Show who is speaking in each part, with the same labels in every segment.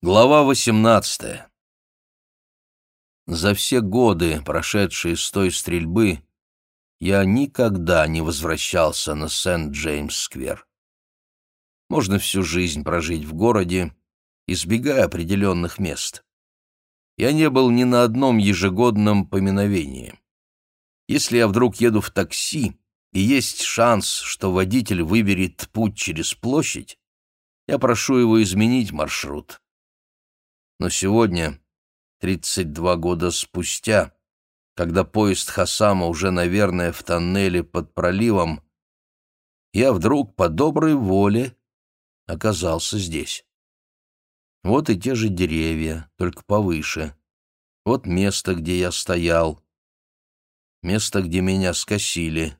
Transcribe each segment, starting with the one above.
Speaker 1: Глава 18. За все годы, прошедшие с той стрельбы, я никогда не возвращался на Сент-Джеймс-сквер. Можно всю жизнь прожить в городе, избегая определенных мест. Я не был ни на одном ежегодном поминовении. Если я вдруг еду в такси, и есть шанс, что водитель выберет путь через площадь, я прошу его изменить маршрут но сегодня, 32 года спустя, когда поезд Хасама уже, наверное, в тоннеле под проливом, я вдруг по доброй воле оказался здесь. Вот и те же деревья, только повыше. Вот место, где я стоял. Место, где меня скосили.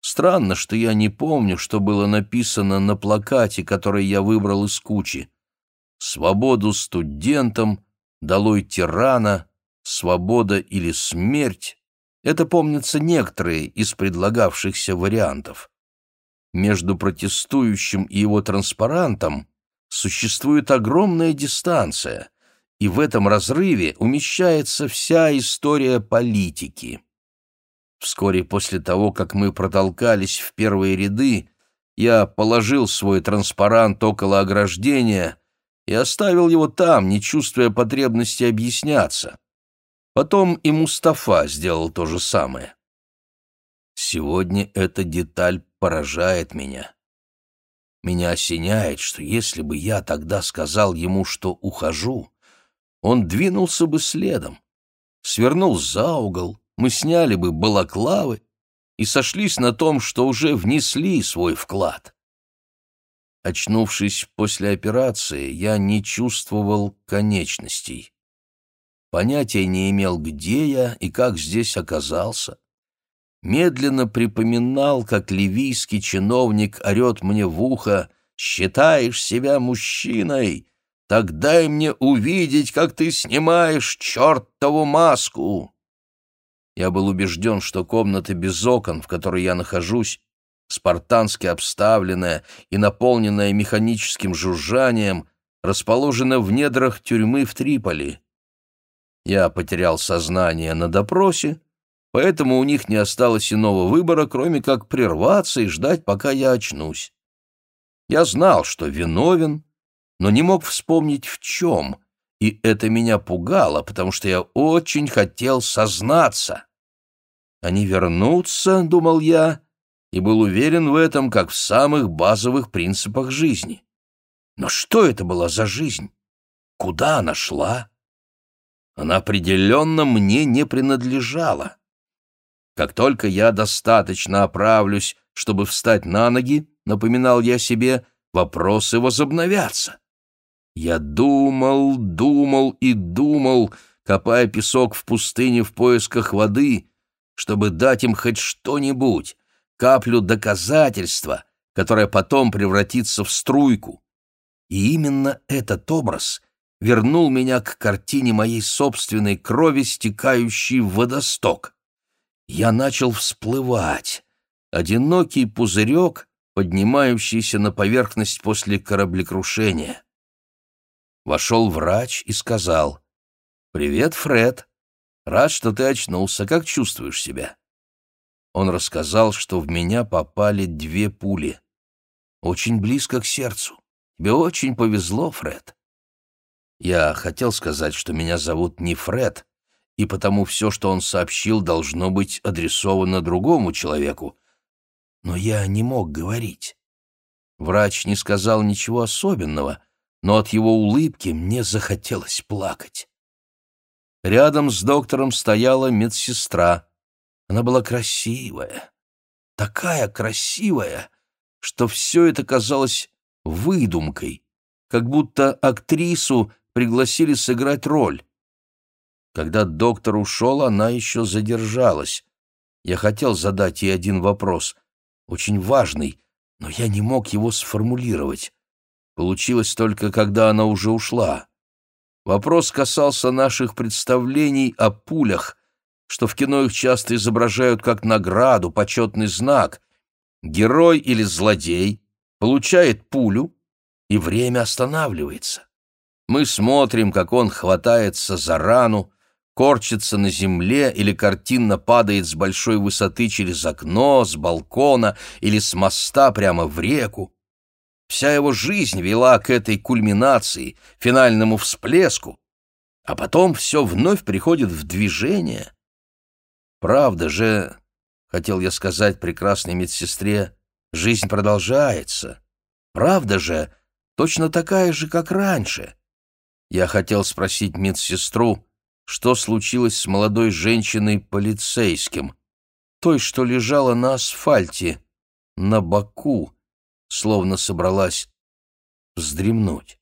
Speaker 1: Странно, что я не помню, что было написано на плакате, который я выбрал из кучи свободу студентам, долой тирана, свобода или смерть — это, помнятся, некоторые из предлагавшихся вариантов. Между протестующим и его транспарантом существует огромная дистанция, и в этом разрыве умещается вся история политики. Вскоре после того, как мы протолкались в первые ряды, я положил свой транспарант около ограждения — и оставил его там, не чувствуя потребности объясняться. Потом и Мустафа сделал то же самое. Сегодня эта деталь поражает меня. Меня осеняет, что если бы я тогда сказал ему, что ухожу, он двинулся бы следом, свернул за угол, мы сняли бы балаклавы и сошлись на том, что уже внесли свой вклад. Очнувшись после операции, я не чувствовал конечностей. Понятия не имел, где я и как здесь оказался. Медленно припоминал, как ливийский чиновник орет мне в ухо «Считаешь себя мужчиной? Так дай мне увидеть, как ты снимаешь чертову маску!» Я был убежден, что комната без окон, в которой я нахожусь, спартански обставленная и наполненная механическим жужжанием, расположена в недрах тюрьмы в Триполи. Я потерял сознание на допросе, поэтому у них не осталось иного выбора, кроме как прерваться и ждать, пока я очнусь. Я знал, что виновен, но не мог вспомнить в чем, и это меня пугало, потому что я очень хотел сознаться. Они вернутся, — думал я, и был уверен в этом, как в самых базовых принципах жизни. Но что это была за жизнь? Куда она шла? Она определенно мне не принадлежала. Как только я достаточно оправлюсь, чтобы встать на ноги, напоминал я себе, вопросы возобновятся. Я думал, думал и думал, копая песок в пустыне в поисках воды, чтобы дать им хоть что-нибудь, каплю доказательства, которое потом превратится в струйку. И именно этот образ вернул меня к картине моей собственной крови, стекающей в водосток. Я начал всплывать. Одинокий пузырек, поднимающийся на поверхность после кораблекрушения. Вошел врач и сказал, «Привет, Фред. Рад, что ты очнулся. Как чувствуешь себя?» Он рассказал, что в меня попали две пули. Очень близко к сердцу. Тебе очень повезло, Фред. Я хотел сказать, что меня зовут не Фред, и потому все, что он сообщил, должно быть адресовано другому человеку. Но я не мог говорить. Врач не сказал ничего особенного, но от его улыбки мне захотелось плакать. Рядом с доктором стояла медсестра — она была красивая, такая красивая, что все это казалось выдумкой, как будто актрису пригласили сыграть роль. Когда доктор ушел, она еще задержалась. Я хотел задать ей один вопрос, очень важный, но я не мог его сформулировать. Получилось только, когда она уже ушла. Вопрос касался наших представлений о пулях, что в кино их часто изображают как награду, почетный знак. Герой или злодей получает пулю, и время останавливается. Мы смотрим, как он хватается за рану, корчится на земле или картинно падает с большой высоты через окно, с балкона или с моста прямо в реку. Вся его жизнь вела к этой кульминации, финальному всплеску, а потом все вновь приходит в движение. Правда же, хотел я сказать прекрасной медсестре, жизнь продолжается. Правда же, точно такая же, как раньше. Я хотел спросить медсестру, что случилось с молодой женщиной-полицейским, той, что лежала на асфальте, на боку, словно собралась вздремнуть.